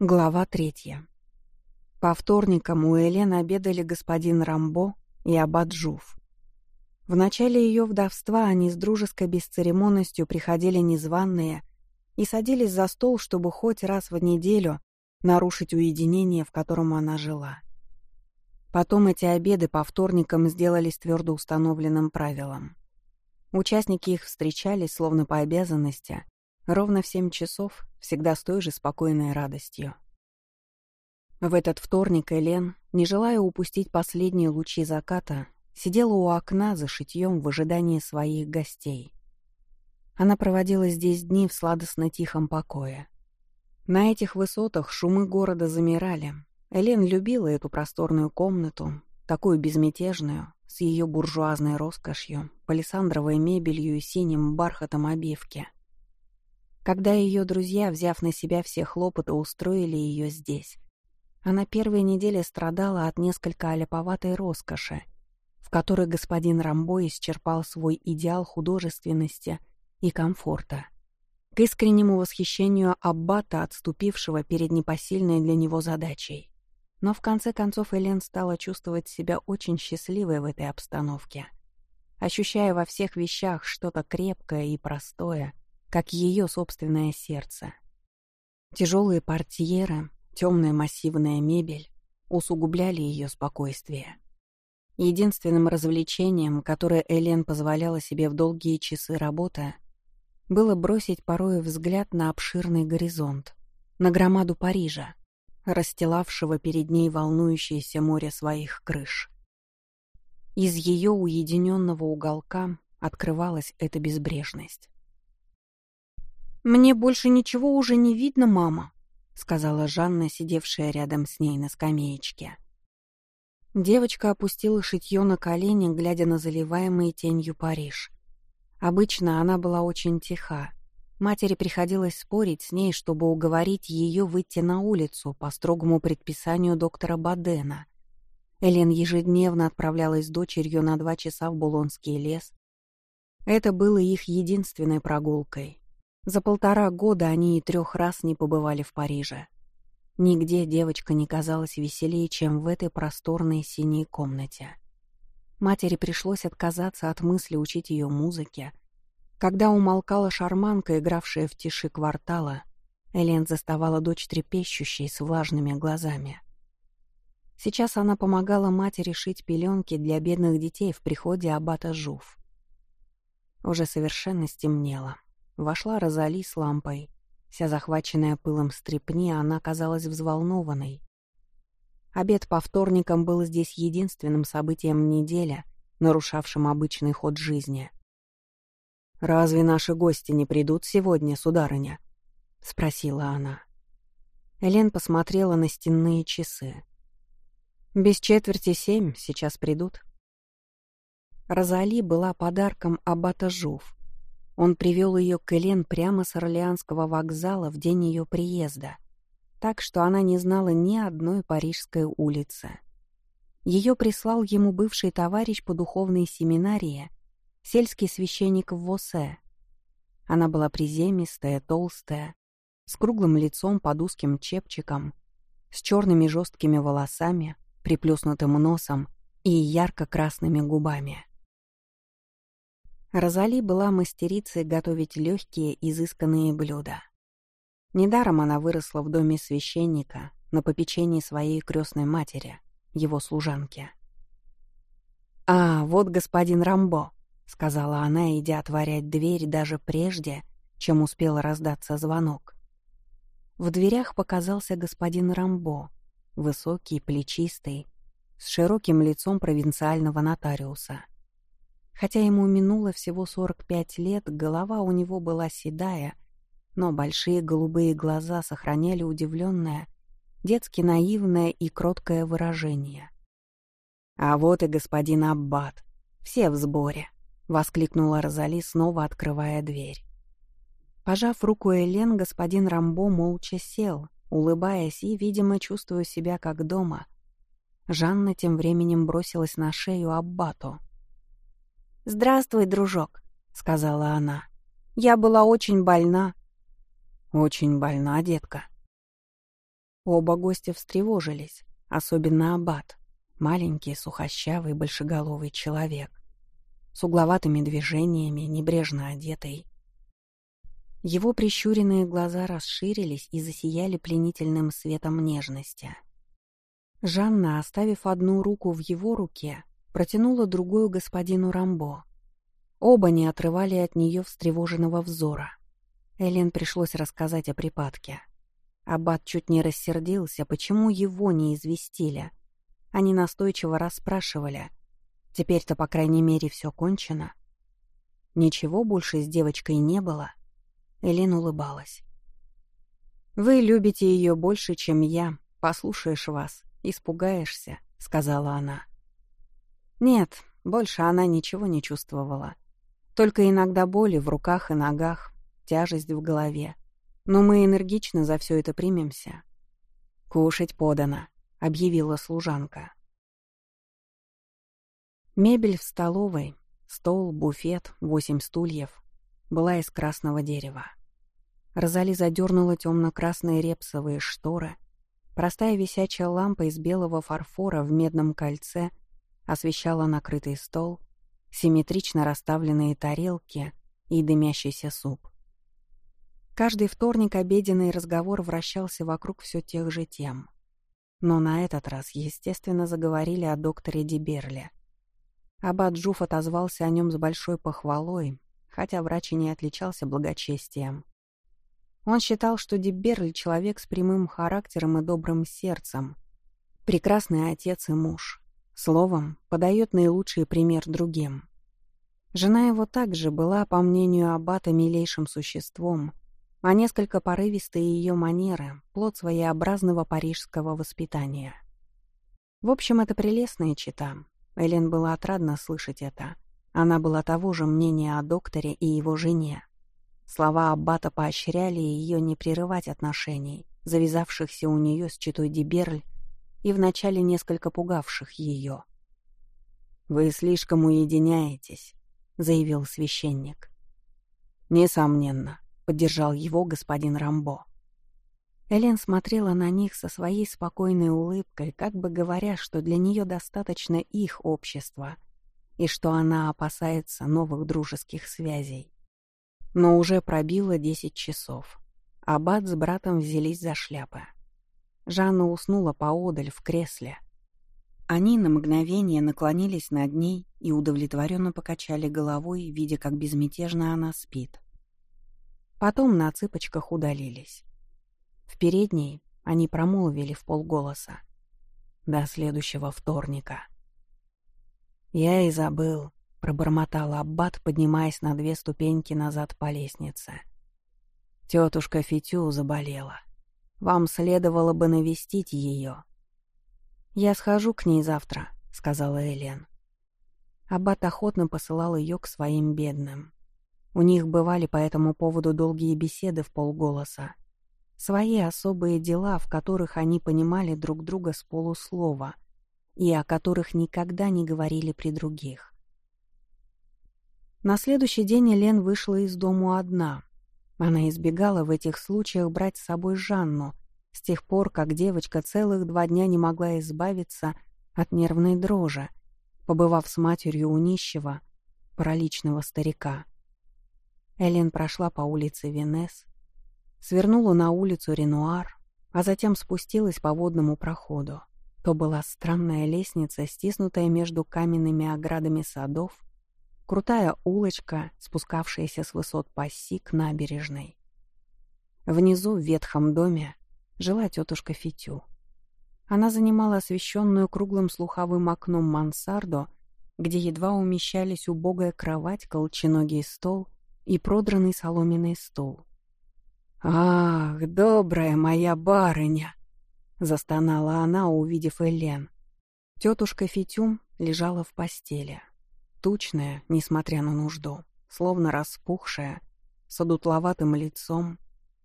Глава третья. По вторникам у Элен обедали господин Рамбо и аббат Жуф. В начале ее вдовства они с дружеской бесцеремонностью приходили незваные и садились за стол, чтобы хоть раз в неделю нарушить уединение, в котором она жила. Потом эти обеды по вторникам сделались твердо установленным правилом. Участники их встречались, словно по обязанности, ровно в семь часов всегда с той же спокойной радостью. В этот вторник Элен, не желая упустить последние лучи заката, сидела у окна за шитьем в ожидании своих гостей. Она проводила здесь дни в сладостно-тихом покое. На этих высотах шумы города замирали. Элен любила эту просторную комнату, такую безмятежную, с ее буржуазной роскошью, палисандровой мебелью и синим бархатом обивки. Когда ее друзья, взяв на себя все хлопоты, устроили ее здесь, она первые недели страдала от несколько аляповатой роскоши, в которой господин Рамбо исчерпал свой идеал художественности и комфорта. К искреннему восхищению Аббата, отступившего перед непосильной для него задачей. Но в конце концов Элен стала чувствовать себя очень счастливой в этой обстановке, ощущая во всех вещах что-то крепкое и простое — как ее собственное сердце. Тяжелые портьеры, темная массивная мебель усугубляли ее спокойствие. Единственным развлечением, которое Элен позволяла себе в долгие часы работы, было бросить порой взгляд на обширный горизонт, на громаду Парижа, расстилавшего перед ней волнующееся море своих крыш. Из ее уединенного уголка открывалась эта безбрежность. «Мне больше ничего уже не видно, мама», — сказала Жанна, сидевшая рядом с ней на скамеечке. Девочка опустила шитье на колени, глядя на заливаемый тенью Париж. Обычно она была очень тиха. Матери приходилось спорить с ней, чтобы уговорить ее выйти на улицу по строгому предписанию доктора Бадена. Элен ежедневно отправлялась с дочерью на два часа в Булонский лес. Это было их единственной прогулкой. За полтора года они и трех раз не побывали в Париже. Нигде девочка не казалась веселее, чем в этой просторной синей комнате. Матери пришлось отказаться от мысли учить ее музыке. Когда умолкала шарманка, игравшая в тиши квартала, Элен заставала дочь трепещущей с влажными глазами. Сейчас она помогала матери шить пеленки для бедных детей в приходе аббата Жуф. Уже совершенно стемнело. Вошла Розали с лампой. Вся захваченная пылом стрепни, она казалась взволнованной. Обед по вторникам был здесь единственным событием недели, нарушавшим обычный ход жизни. «Разве наши гости не придут сегодня, сударыня?» — спросила она. Элен посмотрела на стенные часы. «Без четверти семь сейчас придут». Розали была подарком аббата Жуф, он привел ее к Элен прямо с Орлеанского вокзала в день ее приезда, так что она не знала ни одной парижской улицы. Ее прислал ему бывший товарищ по духовной семинарии, сельский священник в Восе. Она была приземистая, толстая, с круглым лицом под узким чепчиком, с черными жесткими волосами, приплюснутым носом и ярко-красными губами. Розали была мастерицей готовить легкие, изысканные блюда. Недаром она выросла в доме священника на попечении своей крестной матери, его служанки. «А, вот господин Рамбо», — сказала она, идя отворять дверь даже прежде, чем успел раздаться звонок. В дверях показался господин Рамбо, высокий, плечистый, с широким лицом провинциального нотариуса — Хотя ему минуло всего 45 лет, голова у него была седая, но большие голубые глаза сохраняли удивленное, детски наивное и кроткое выражение. «А вот и господин Аббат. Все в сборе», — воскликнула Розали, снова открывая дверь. Пожав руку Элен, господин Рамбо молча сел, улыбаясь и, видимо, чувствуя себя как дома. Жанна тем временем бросилась на шею Аббату — «Здравствуй, дружок», — сказала она. «Я была очень больна». «Очень больна, детка», Оба гостя встревожились, особенно Аббат, маленький, сухощавый, большеголовый человек, с угловатыми движениями, небрежно одетый. Его прищуренные глаза расширились и засияли пленительным светом нежности. Жанна, оставив одну руку в его руке, протянула другую господину Рамбо. Оба не отрывали от нее встревоженного взора. Элен пришлось рассказать о припадке. Аббат чуть не рассердился, почему его не известили. Они настойчиво расспрашивали. Теперь-то, по крайней мере, все кончено. Ничего больше с девочкой не было. Элен улыбалась. «Вы любите ее больше, чем я. Послушаешь вас, испугаешься», — сказала она. Нет, больше она ничего не чувствовала. Только иногда боли в руках и ногах, тяжесть в голове. Но мы энергично за все это примемся. «Кушать подано», — объявила служанка. Мебель в столовой, стол, буфет, восемь стульев, была из красного дерева. Розали задернула темно-красные репсовые шторы. Простая висячая лампа из белого фарфора в медном кольце освещала накрытый стол, симметрично расставленные тарелки и дымящийся суп. Каждый вторник обеденный разговор вращался вокруг все тех же тем. Но на этот раз, естественно, заговорили о докторе Диберле. Аббат Джуф отозвался о нем с большой похвалой, хотя врач и не отличался благочестием. Он считал, что Диберль — человек с прямым характером и добрым сердцем, прекрасный отец и муж. Словом, подает наилучший пример другим. Жена его также была, по мнению Аббата, милейшим существом — а несколько порывистые ее манеры — плод своеобразного парижского воспитания. В общем, это прелестная чита. Элен было отрадно слышать это. Она была того же мнения о докторе и его жене. Слова Аббата поощряли ее не прерывать отношений, завязавшихся у нее с читой Диберль и вначале несколько пугавших ее. «Вы слишком уединяетесь», — заявил священник. «Несомненно. — поддержал его господин Рамбо. Элен смотрела на них со своей спокойной улыбкой, как бы говоря, что для нее достаточно их общества и что она опасается новых дружеских связей. Но уже пробило десять часов. Аббат с братом взялись за шляпы. Жанна уснула поодаль в кресле. Они на мгновение наклонились над ней и удовлетворенно покачали головой, видя, как безмятежно она спит. Потом на цыпочках удалились. В передней они промолвили в полголоса. До следующего вторника. «Я и забыл», — пробормотал Аббат, поднимаясь на две ступеньки назад по лестнице. «Тетушка Фитю заболела. Вам следовало бы навестить ее». «Я схожу к ней завтра», — сказала Элен. Аббат охотно посылал ее к своим бедным. У них бывали по этому поводу долгие беседы в полголоса. Свои особые дела, в которых они понимали друг друга с полуслова и о которых никогда не говорили при других. На следующий день Элен вышла из дому одна. Она избегала в этих случаях брать с собой Жанну, с тех пор, как девочка целых два дня не могла избавиться от нервной дрожи, побывав с матерью у нищего, параличного старика. Элен прошла по улице Венес, свернула на улицу Ренуар, а затем спустилась по водному проходу. То была странная лестница, стиснутая между каменными оградами садов, крутая улочка, спускавшаяся с высот Пасси к набережной. Внизу, в ветхом доме, жила тетушка Фитю. Она занимала освещенную круглым слуховым окном мансарду, где едва умещались убогая кровать, колченогий стол и продранный соломенный стул. «Ах, добрая моя барыня!» — застонала она, увидев Элен. Тетушка Фитюм лежала в постели. Тучная, несмотря на нужду, словно распухшая, с одутловатым лицом,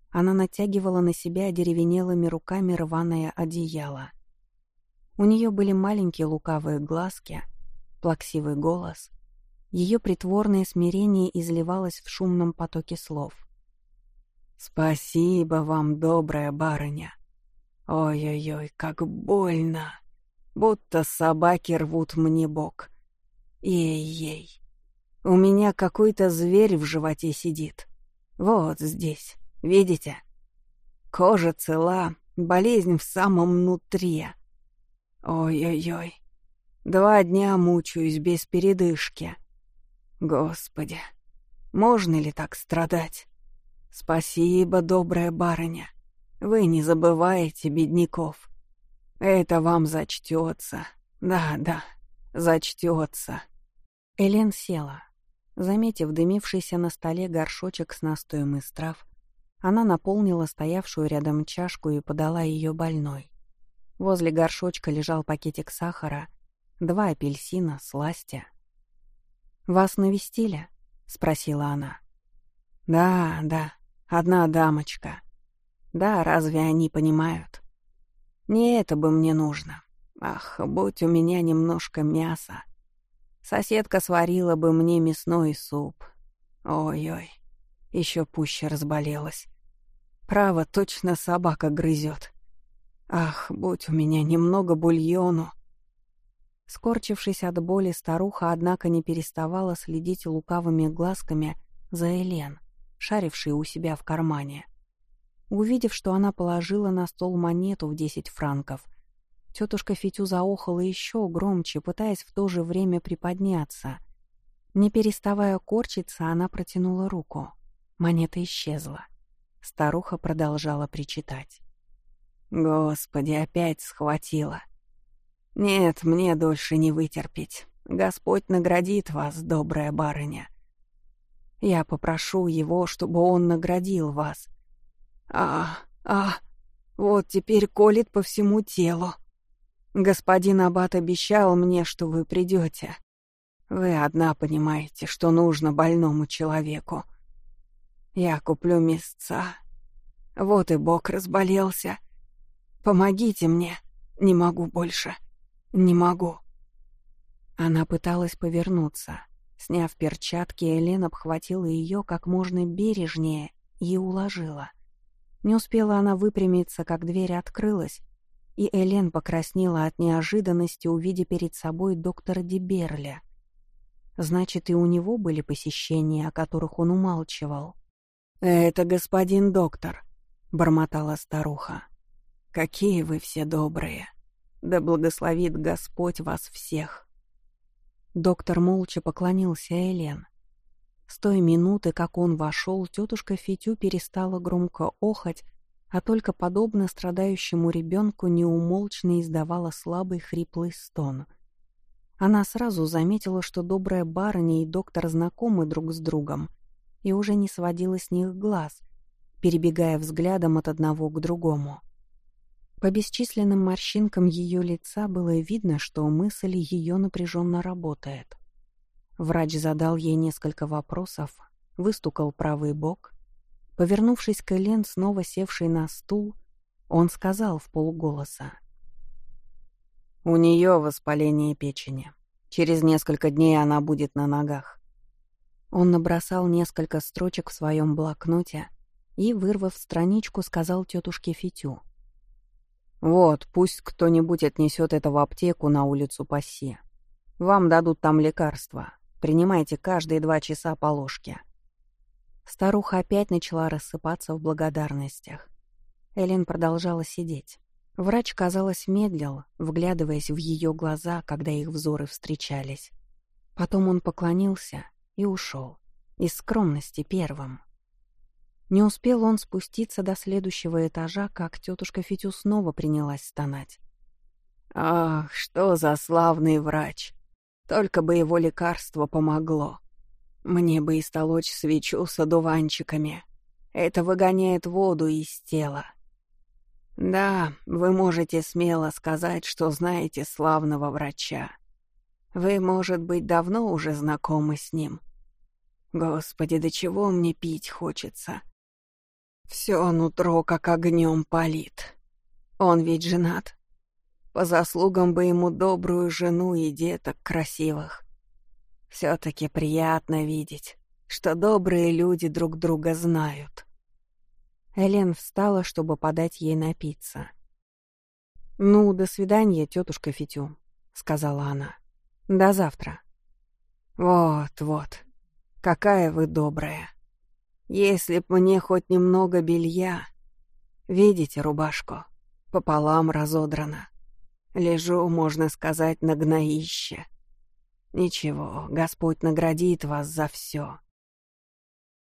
она натягивала на себя деревенелыми руками рваное одеяло. У нее были маленькие лукавые глазки, плаксивый голос ее притворное смирение изливалось в шумном потоке слов. «Спасибо вам, добрая барыня. Ой-ой-ой, как больно. Будто собаки рвут мне бок. Ей-ей. У меня какой-то зверь в животе сидит. Вот здесь, видите? Кожа цела, болезнь в самом нутре. Ой-ой-ой. Два дня мучаюсь без передышки. Господи, можно ли так страдать? Спасибо, добрая барыня. Вы не забываете бедняков. Это вам зачтется. Да, да, зачтется. Элен села. Заметив дымившийся на столе горшочек с настоем из трав, она наполнила стоявшую рядом чашку и подала ее больной. Возле горшочка лежал пакетик сахара, два апельсина, сластя. «Вас навестили?» — спросила она. «Да, да, одна дамочка. Да, разве они понимают? Не это бы мне нужно. Ах, будь у меня немножко мяса. Соседка сварила бы мне мясной суп. Ой-ой, еще пуще разболелась. Право, точно собака грызет. Ах, будь у меня немного бульону. Скорчившись от боли, старуха, однако, не переставала следить лукавыми глазками за Элен, шарившей у себя в кармане. Увидев, что она положила на стол монету в десять франков, тетушка Фитю заохала еще громче, пытаясь в то же время приподняться. Не переставая корчиться, она протянула руку. Монета исчезла. Старуха продолжала причитать. «Господи, опять схватила. Нет, мне дольше не вытерпеть. Господь наградит вас, добрая барыня. Я попрошу его, чтобы он наградил вас. А, а, вот теперь колет по всему телу. Господин Аббат обещал мне, что вы придете. Вы одна понимаете, что нужно больному человеку. Я куплю места. Вот и Бог разболелся. Помогите мне. Не могу больше. Не могу. Она пыталась повернуться. Сняв перчатки, Элен обхватила ее как можно бережнее и уложила. Не успела она выпрямиться, как дверь открылась, и Элен покраснела от неожиданности, увидя перед собой доктора Деберля. Значит, и у него были посещения, о которых он умалчивал. «Это господин доктор», — бормотала старуха. «Какие вы все добрые! Да благословит Господь вас всех!» Доктор молча поклонился Элен. С той минуты, как он вошел, тетушка Фитю перестала громко охать, а только подобно страдающему ребенку неумолчно издавала слабый хриплый стон. Она сразу заметила, что добрая барыня и доктор знакомы друг с другом, и уже не сводила с них глаз, перебегая взглядом от одного к другому. По бесчисленным морщинкам ее лица было видно, что мысль ее напряженно работает. Врач задал ей несколько вопросов, выстукал правый бок. Повернувшись к Элен, снова севшей на стул, он сказал в полголоса. «У нее воспаление печени. Через несколько дней она будет на ногах». Он набросал несколько строчек в своем блокноте и, вырвав страничку, сказал тетушке Фитю. «Вот, пусть кто-нибудь отнесет это в аптеку на улицу Пасси. Вам дадут там лекарства. Принимайте каждые два часа по ложке». Старуха опять начала рассыпаться в благодарностях. Элен продолжала сидеть. Врач, казалось, медлил, вглядываясь в ее глаза, когда их взоры встречались. Потом он поклонился и ушел. Из скромности первым. Не успел он спуститься до следующего этажа, как тетушка Фитю снова принялась стонать. «Ах, что за славный врач! Только бы его лекарство помогло. Мне бы истолочь свечу с одуванчиками. Это выгоняет воду из тела. Да, вы можете смело сказать, что знаете славного врача. Вы, может быть, давно уже знакомы с ним. Господи, до чего мне пить хочется? Все нутро как огнем палит. Он ведь женат. По заслугам бы ему добрую жену и деток красивых. Все-таки приятно видеть, что добрые люди друг друга знают. Элен встала, чтобы подать ей напиться. «Ну, до свидания, тетушка Фитю», — сказала она. «До завтра». «Вот-вот, какая вы добрая. Если б мне хоть немного белья... Видите рубашку? Пополам разодрана. Лежу, можно сказать, на гноище. Ничего, Господь наградит вас за все.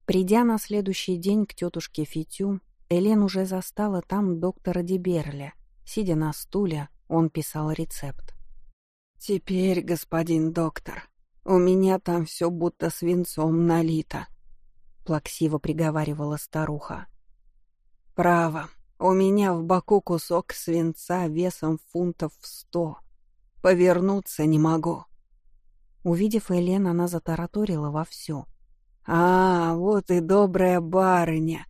Придя на следующий день к тетушке Фитю, Элен уже застала там доктора Деберля. Сидя на стуле, он писал рецепт. «Теперь, господин доктор, у меня там все будто свинцом налито», — плаксиво приговаривала старуха. «Право, у меня в боку кусок свинца весом фунтов в сто. Повернуться не могу». Увидев Элен, она затараторила вовсю. «А, вот и добрая барыня.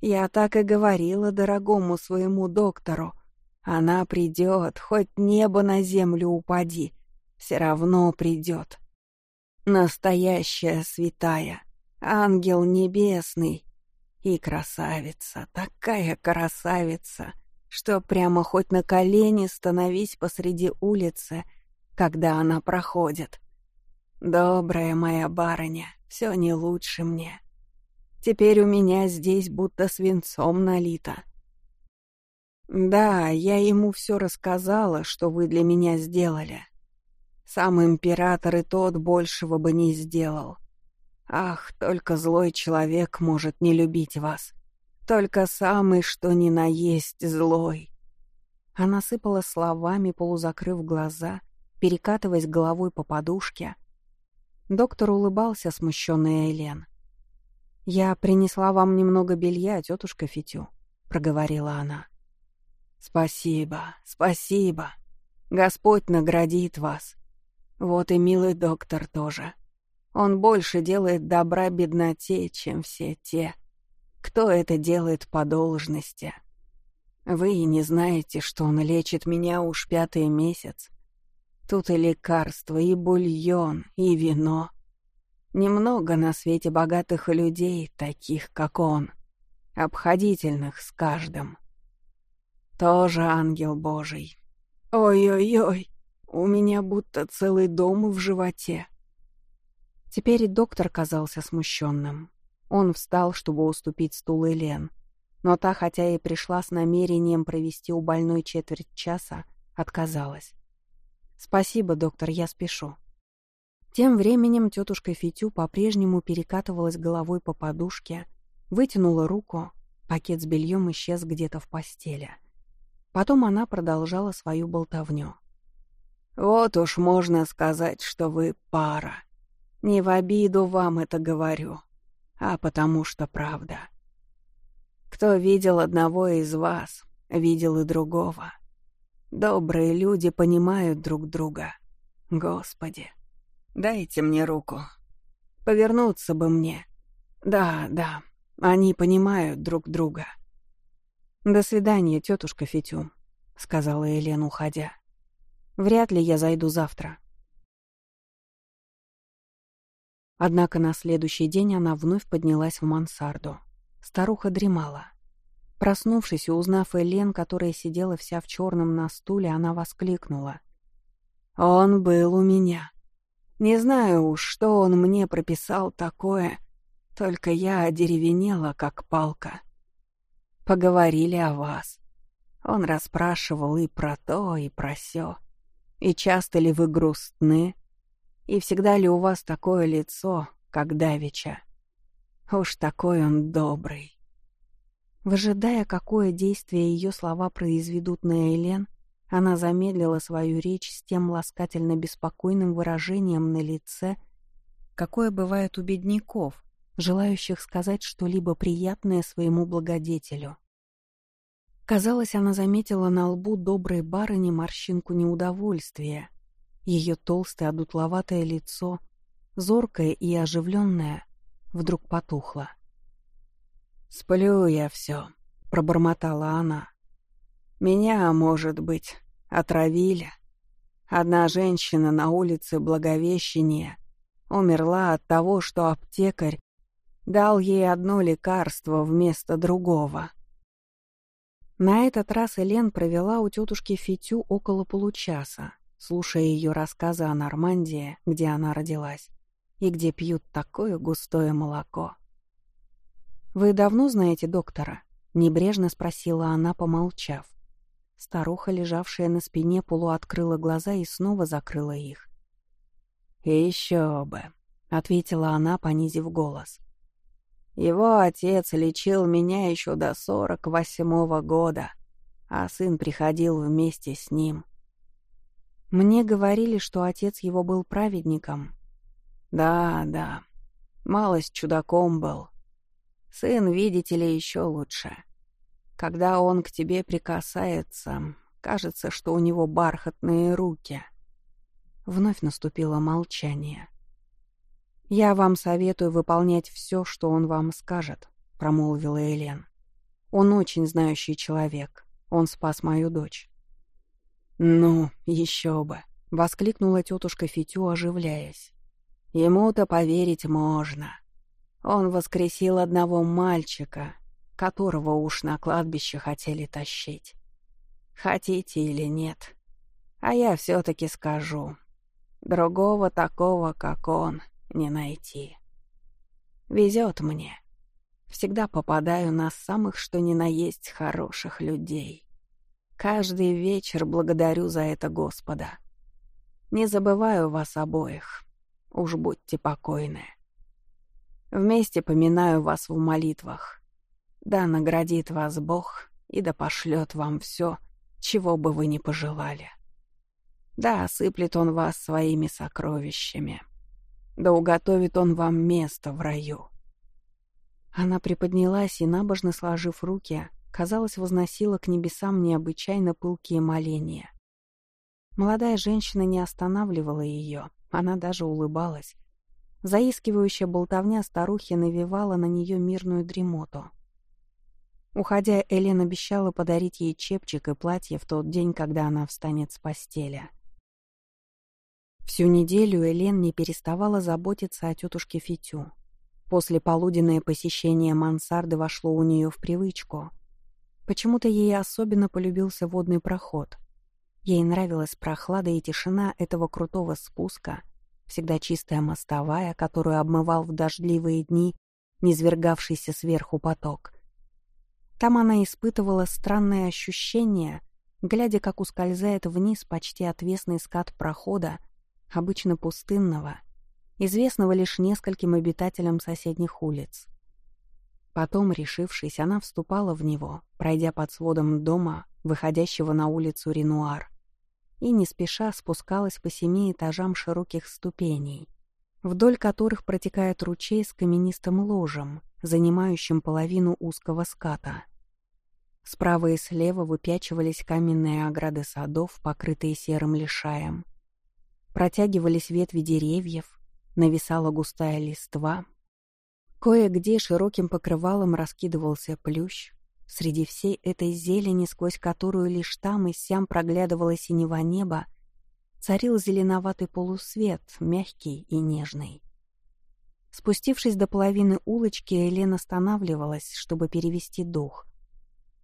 Я так и говорила дорогому своему доктору. Она придет, хоть небо на землю упади, все равно придет. Настоящая святая, ангел небесный и красавица, такая красавица, что прямо хоть на колени становись посреди улицы, когда она проходит. Добрая моя барыня, все не лучше мне. Теперь у меня здесь будто свинцом налито. Да, я ему все рассказала, что вы для меня сделали. Сам император и тот большего бы не сделал. Ах, только злой человек может не любить вас. Только самый, что ни на есть, злой. Она сыпала словами, полузакрыв глаза, перекатываясь головой по подушке. Доктор улыбался, смущенный Элен. «Я принесла вам немного белья, тетушка Фитю», — проговорила она. «Спасибо, спасибо. Господь наградит вас. Вот и милый доктор тоже. Он больше делает добра бедноте, чем все те, кто это делает по должности. Вы не знаете, что он лечит меня уж пятый месяц. Тут и лекарства, и бульон, и вино. Немного на свете богатых людей, таких как он, обходительных с каждым. Тоже ангел Божий. Ой-ой-ой, у меня будто целый дом в животе. Теперь доктор казался смущенным. Он встал, чтобы уступить стул Элен, но та, хотя и пришла с намерением провести у больной четверть часа, отказалась. «Спасибо, доктор, я спешу». Тем временем тетушка Фитю по-прежнему перекатывалась головой по подушке, вытянула руку, пакет с бельем исчез где-то в постели. Потом она продолжала свою болтовню. «Вот уж можно сказать, что вы пара. Не в обиду вам это говорю, а потому что правда. Кто видел одного из вас, видел и другого. Добрые люди понимают друг друга. Господи, дайте мне руку. Повернуться бы мне. Да, да, они понимают друг друга». «До свидания, тетушка Фитю», — сказала Елена, уходя. «Вряд ли я зайду завтра». Однако на следующий день она вновь поднялась в мансарду. Старуха дремала. Проснувшись и узнав Элен, которая сидела вся в черном на стуле, она воскликнула. «Он был у меня. Не знаю уж, что он мне прописал такое, только я одеревенела, как палка. Поговорили о вас. Он расспрашивал и про то, и про сё. И часто ли вы грустны? И всегда ли у вас такое лицо, как давеча? Уж такой он добрый. Выжидая, какое действие ее слова произведут на Элен, она замедлила свою речь с тем ласкательно беспокойным выражением на лице, какое бывает у бедняков, желающих сказать что-либо приятное своему благодетелю. Казалось, она заметила на лбу доброй барыни морщинку неудовольствия. Ее толстое одутловатое лицо, зоркое и оживленное, вдруг потухло. «Сплю я все», — пробормотала она. «Меня, может быть, отравили. Одна женщина на улице Благовещения умерла от того, что аптекарь дал ей одно лекарство вместо другого. На этот раз Элен провела у тетушки Фитю около получаса, слушая ее рассказы о Нормандии, где она родилась, и где пьют такое густое молоко. «Вы давно знаете доктора?» — небрежно спросила она, помолчав. Старуха, лежавшая на спине, полуоткрыла глаза и снова закрыла их. «Еще бы», — ответила она, понизив голос. Его отец лечил меня еще до сорок восьмого года, а сын приходил вместе с ним. Мне говорили, что отец его был праведником. Да, да, малость чудаком был. Сын, видите ли, еще лучше. Когда он к тебе прикасается, кажется, что у него бархатные руки. Вновь наступило молчание. «Я вам советую выполнять все, что он вам скажет», — промолвила Элен. «Он очень знающий человек. Он спас мою дочь». «Ну, еще бы», — воскликнула тетушка Фитю, оживляясь. «Ему-то поверить можно. Он воскресил одного мальчика, которого уж на кладбище хотели тащить. Хотите или нет. А я все-таки скажу. Другого такого, как он, не найти. Везет мне. Всегда попадаю на самых что ни на есть хороших людей. Каждый вечер благодарю за это Господа. Не забываю вас обоих. Уж будьте покойны. Вместе поминаю вас в молитвах. Да наградит вас Бог и да пошлет вам все, чего бы вы ни пожелали. Да осыплет Он вас своими сокровищами. Да уготовит он вам место в раю». Она приподнялась и, набожно сложив руки, казалось, возносила к небесам необычайно пылкие моления. Молодая женщина не останавливала ее, она даже улыбалась. Заискивающая болтовня старухи навевала на нее мирную дремоту. Уходя, Элен обещала подарить ей чепчик и платье в тот день, когда она встанет с постели. Всю неделю Элен не переставала заботиться о тетушке Фитю. После полуденное посещение мансарды вошло у нее в привычку. Почему-то ей особенно полюбился водный проход. Ей нравилась прохлада и тишина этого крутого спуска, всегда чистая мостовая, которую обмывал в дождливые дни низвергавшийся сверху поток. Там она испытывала странное ощущение, глядя, как ускользает вниз почти отвесный скат прохода, обычно пустынного, известного лишь нескольким обитателям соседних улиц. Потом, решившись, она вступала в него, пройдя под сводом дома, выходящего на улицу Ренуар, и не спеша спускалась по семи этажам широких ступеней, вдоль которых протекает ручей с каменистым ложем, занимающим половину узкого ската. Справа и слева выпячивались каменные ограды садов, покрытые серым лишаем, Протягивались ветви деревьев, нависала густая листва. Кое-где широким покрывалом раскидывался плющ. Среди всей этой зелени, сквозь которую лишь там и сям проглядывало синего неба, царил зеленоватый полусвет, мягкий и нежный. Спустившись до половины улочки, Элен останавливалась, чтобы перевести дух.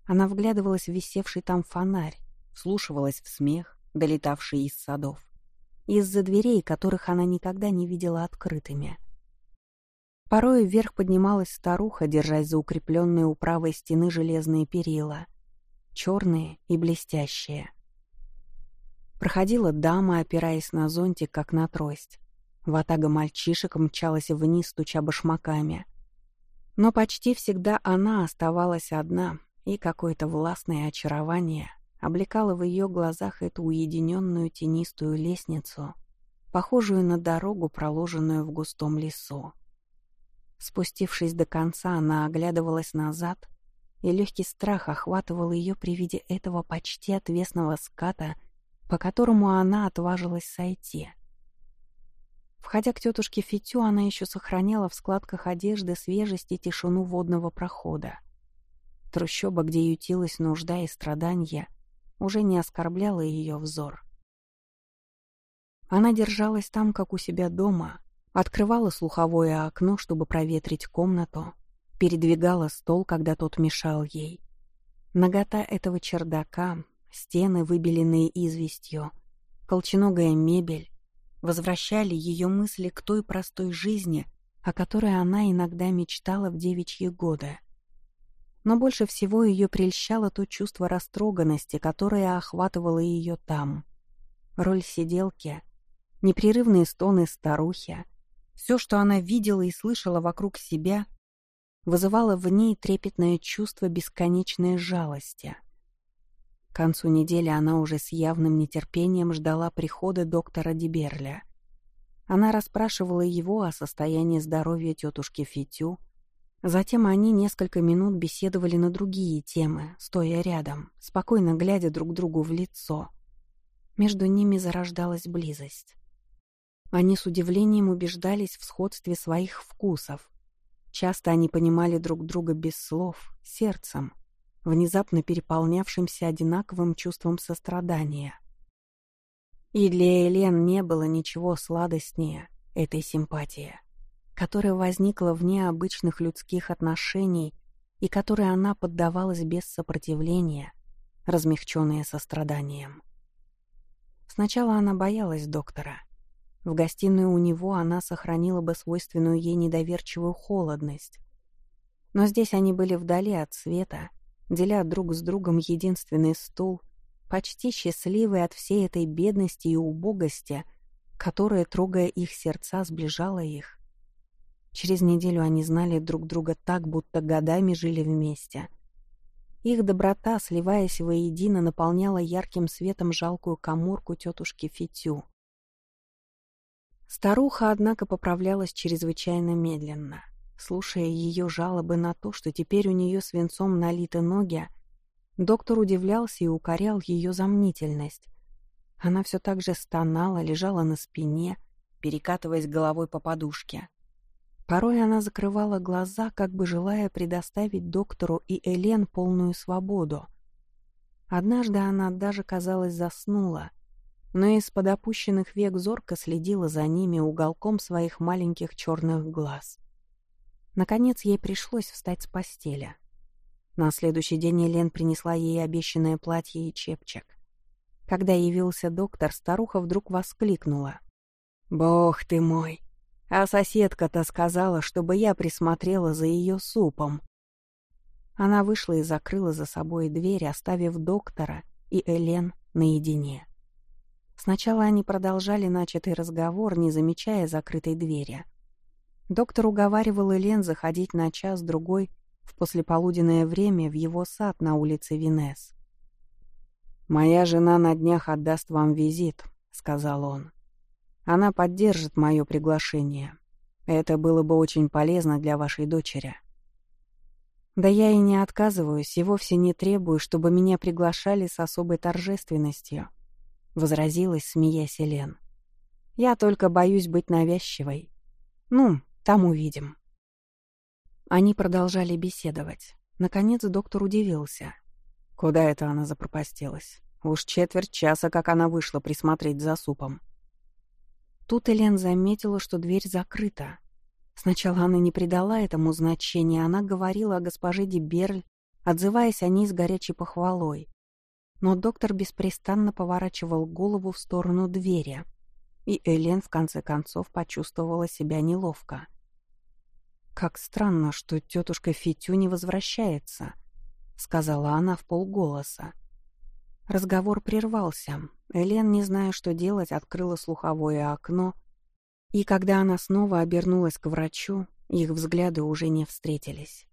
Она вглядывалась в висевший там фонарь, вслушивалась в смех, долетавший из садов из-за дверей, которых она никогда не видела открытыми. Порой вверх поднималась старуха, держась за укрепленные у правой стены железные перила, черные и блестящие. Проходила дама, опираясь на зонтик, как на трость. Ватага мальчишек мчалась вниз, стуча башмаками. Но почти всегда она оставалась одна, и какое-то властное очарование облекала в ее глазах эту уединенную тенистую лестницу, похожую на дорогу, проложенную в густом лесу. Спустившись до конца, она оглядывалась назад, и легкий страх охватывал ее при виде этого почти отвесного ската, по которому она отважилась сойти. Входя к тетушке Фитю, она еще сохраняла в складках одежды свежесть и тишину водного прохода. Трущоба, где ютилась нужда и страдания, уже не оскорбляла ее взор. Она держалась там, как у себя дома, открывала слуховое окно, чтобы проветрить комнату, передвигала стол, когда тот мешал ей. Нагота этого чердака, стены, выбеленные известью, колченогая мебель возвращали ее мысли к той простой жизни, о которой она иногда мечтала в девичьи годы. Но больше всего ее прельщало то чувство растроганности, которое охватывало ее там. Роль сиделки, непрерывные стоны старухи, все, что она видела и слышала вокруг себя, вызывало в ней трепетное чувство бесконечной жалости. К концу недели она уже с явным нетерпением ждала прихода доктора Деберля. Она расспрашивала его о состоянии здоровья тетушки Фитю. Затем они несколько минут беседовали на другие темы, стоя рядом, спокойно глядя друг другу в лицо. Между ними зарождалась близость. Они с удивлением убеждались в сходстве своих вкусов. Часто они понимали друг друга без слов, сердцем, внезапно переполнявшимся одинаковым чувством сострадания — и для Элен не было ничего сладостнее этой симпатии, которая возникла вне обычных людских отношений и которой она поддавалась без сопротивления, размягченная состраданием. Сначала она боялась доктора. В гостиную у него она сохранила бы свойственную ей недоверчивую холодность. Но здесь они были вдали от света, деля друг с другом единственный стул — почти счастливые от всей этой бедности и убогости, которая, трогая их сердца, сближала их. Через неделю они знали друг друга так, будто годами жили вместе. Их доброта, сливаясь воедино, наполняла ярким светом жалкую коморку тетушки Фитю. Старуха, однако, поправлялась чрезвычайно медленно. Слушая ее жалобы на то, что теперь у нее свинцом налиты ноги, Доктор удивлялся и укорял ее за мнительность. Она все так же стонала, лежала на спине, перекатываясь головой по подушке. Порой она закрывала глаза, как бы желая предоставить доктору и Элен полную свободу. Однажды она даже, казалось, заснула, но из-под опущенных век зорко следила за ними уголком своих маленьких черных глаз. Наконец ей пришлось встать с постели. На следующий день Елен принесла ей обещанное платье и чепчик. Когда явился доктор, старуха вдруг воскликнула. «Бог ты мой! А соседка-то сказала, чтобы я присмотрела за ее супом». Она вышла и закрыла за собой дверь, оставив доктора и Элен наедине. Сначала они продолжали начатый разговор, не замечая закрытой двери. Доктор уговаривал Элен заходить на час-другой в послеполуденное время в его сад на улице Винес. «Моя жена на днях отдаст вам визит», — сказал он. «Она поддержит мое приглашение. Это было бы очень полезно для вашей дочери». «Да я и не отказываюсь, и вовсе не требую, чтобы меня приглашали с особой торжественностью», — возразилась, смеясь Элен. «Я только боюсь быть навязчивой. Ну, там увидим». Они продолжали беседовать. Наконец доктор удивился. Куда это она запропастилась? Уж четверть часа, как она вышла присмотреть за супом. Тут Элен заметила, что дверь закрыта. Сначала она не придала этому значения, она говорила о госпоже Деберль, отзываясь о ней с горячей похвалой. Но доктор беспрестанно поворачивал голову в сторону двери, и Элен в конце концов почувствовала себя неловко. «Как странно, что тетушка Фитю не возвращается», — сказала она в полголоса. Разговор прервался. Элен, не зная, что делать, открыла слуховое окно, и когда она снова обернулась к врачу, их взгляды уже не встретились.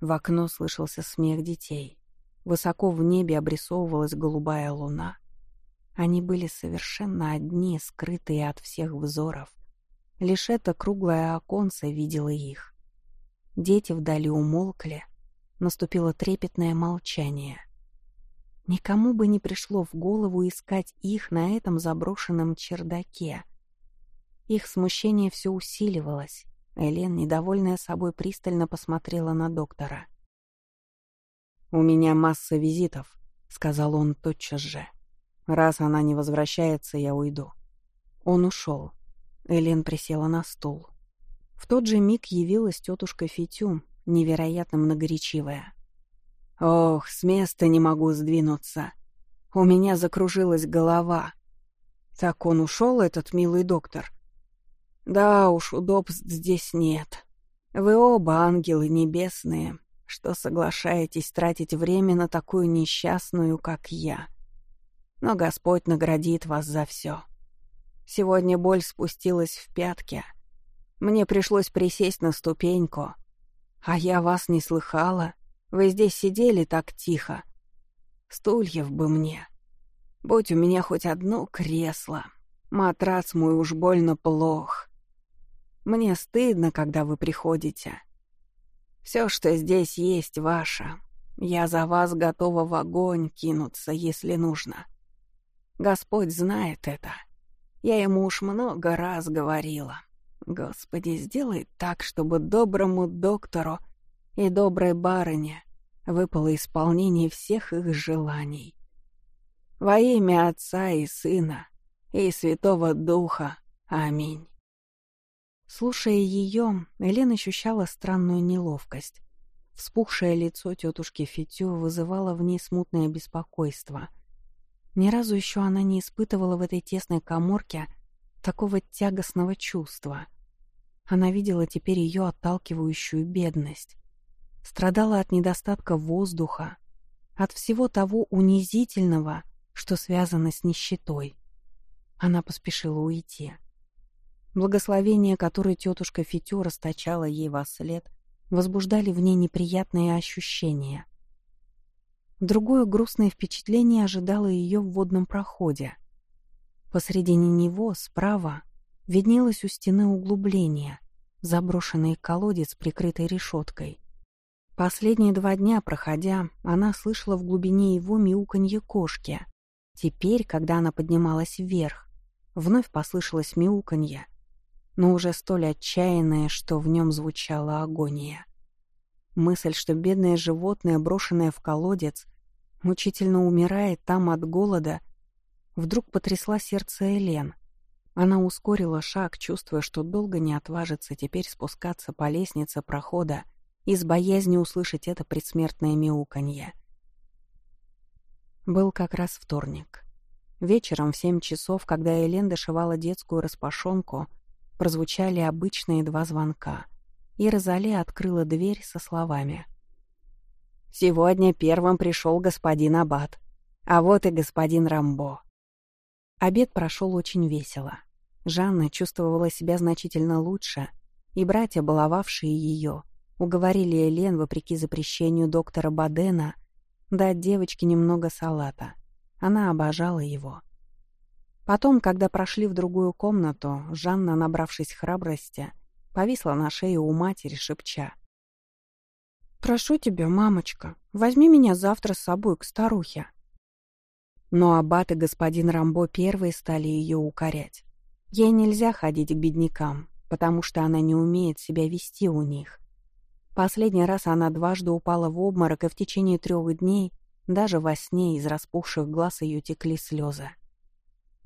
В окно слышался смех детей. Высоко в небе обрисовывалась голубая луна. Они были совершенно одни, скрытые от всех взоров. Лишь это круглое оконце видело их. Дети вдали умолкли. Наступило трепетное молчание. Никому бы не пришло в голову искать их на этом заброшенном чердаке. Их смущение все усиливалось. Элен, недовольная собой, пристально посмотрела на доктора. «У меня масса визитов», — сказал он тотчас же. «Раз она не возвращается, я уйду». Он ушел. Элен присела на стул. В тот же миг явилась тетушка Фитю, невероятно многоречивая. Ох, с места не могу сдвинуться. У меня закружилась голова. Так он ушел, этот милый доктор? Да уж, удобств здесь нет. Вы оба ангелы небесные, что соглашаетесь тратить время на такую несчастную, как я. Но Господь наградит вас за все. Сегодня боль спустилась в пятки. Мне пришлось присесть на ступеньку. А я вас не слыхала. Вы здесь сидели так тихо. Стульев бы мне. Будь у меня хоть одно кресло. Матрац мой уж больно плох. Мне стыдно, когда вы приходите. Все, что здесь есть, ваше. Я за вас готова в огонь кинуться, если нужно. Господь знает это. Я ему уж много раз говорила. Господи, сделай так, чтобы доброму доктору и доброй барыне выпало исполнение всех их желаний. Во имя Отца и Сына и Святого Духа. Аминь. Слушая ее, Элен ощущала странную неловкость. Вспухшее лицо тетушки Фитю вызывало в ней смутное беспокойство. Ни разу еще она не испытывала в этой тесной коморке такого тягостного чувства. Она видела теперь ее отталкивающую бедность. Страдала от недостатка воздуха, от всего того унизительного, что связано с нищетой. Она поспешила уйти. Благословения, которые тетушка Фитю расточала ей во след, возбуждали в ней неприятные ощущения. Другое грустное впечатление ожидало ее в водном проходе. Посредине него, справа, виднелось у стены углубление, заброшенный колодец, прикрытый решеткой. Последние два дня, проходя, она слышала в глубине его мяуканье кошки. Теперь, когда она поднималась вверх, вновь послышалось мяуканье, но уже столь отчаянное, что в нем звучала агония. Мысль, что бедное животное, брошенное в колодец, мучительно умирает там от голода, вдруг потрясла сердце Элен. Она ускорила шаг, чувствуя, что долго не отважится теперь спускаться по лестнице прохода из боязни услышать это предсмертное мяуканье. Был как раз вторник. Вечером в семь часов, когда Элен дошивала детскую распашонку, прозвучали обычные два звонка, и Розали открыла дверь со словами. «Сегодня первым пришел господин Аббат, а вот и господин Рамбо». Обед прошел очень весело. Жанна чувствовала себя значительно лучше, и братья, баловавшие ее, уговорили Элен, вопреки запрещению доктора Бадена, дать девочке немного салата. Она обожала его. Потом, когда прошли в другую комнату, Жанна, набравшись храбрости, повисла на шее у матери, шепча. «Прошу тебя, мамочка, возьми меня завтра с собой к старухе». Но аббат и господин Рамбо первые стали ее укорять. Ей нельзя ходить к беднякам, потому что она не умеет себя вести у них. Последний раз она дважды упала в обморок, и в течение трех дней, даже во сне, из распухших глаз ее текли слезы.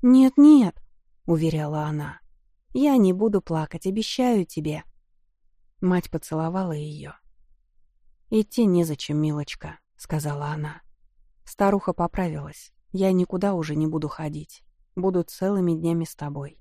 «Нет-нет», — уверяла она, — «я не буду плакать, обещаю тебе». Мать поцеловала ее. «Идти незачем, милочка», — сказала она. Старуха поправилась. «Я никуда уже не буду ходить. Буду целыми днями с тобой».